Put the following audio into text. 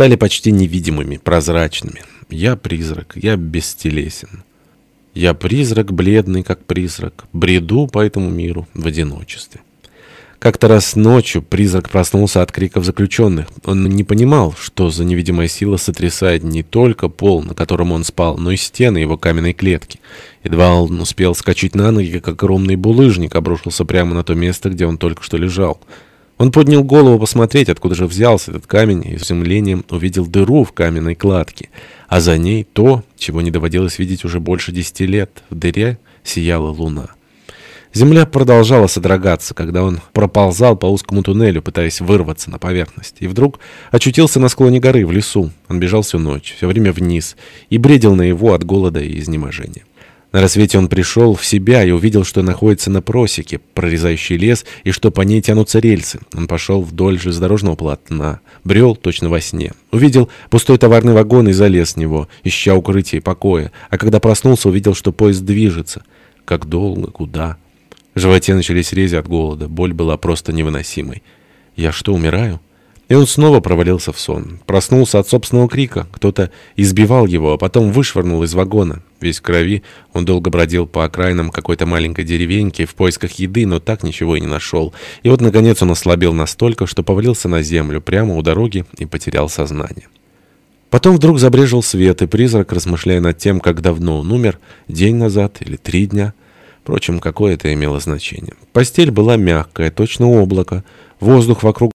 стали почти невидимыми, прозрачными. Я призрак, я бестелесен. Я призрак, бледный, как призрак, бреду по этому миру в одиночестве. Как-то раз ночью призрак проснулся от криков заключенных. Он не понимал, что за невидимая сила сотрясает не только пол, на котором он спал, но и стены его каменной клетки. Едва он успел скачать на ноги, как огромный булыжник обрушился прямо на то место, где он только что лежал. Он поднял голову посмотреть, откуда же взялся этот камень, и с изумлением увидел дыру в каменной кладке, а за ней то, чего не доводилось видеть уже больше десяти лет. В дыре сияла луна. Земля продолжала содрогаться, когда он проползал по узкому туннелю, пытаясь вырваться на поверхность. И вдруг очутился на склоне горы, в лесу. Он бежал всю ночь, все время вниз, и бредил на его от голода и изнеможения. На рассвете он пришел в себя и увидел, что находится на просеке, прорезающей лес, и что по ней тянутся рельсы. Он пошел вдоль железнодорожного полотна, брел точно во сне. Увидел пустой товарный вагон и залез в него, ища укрытия и покоя. А когда проснулся, увидел, что поезд движется. Как долго, куда? В животе начались рези от голода, боль была просто невыносимой. «Я что, умираю?» И он снова провалился в сон. Проснулся от собственного крика. Кто-то избивал его, а потом вышвырнул из вагона. Весь в крови, он долго бродил по окраинам какой-то маленькой деревеньки в поисках еды, но так ничего и не нашел. И вот, наконец, он ослабел настолько, что повалился на землю прямо у дороги и потерял сознание. Потом вдруг забрежил свет, и призрак, размышляя над тем, как давно он умер, день назад или три дня. Впрочем, какое это имело значение. Постель была мягкая, точно облако. Воздух вокруг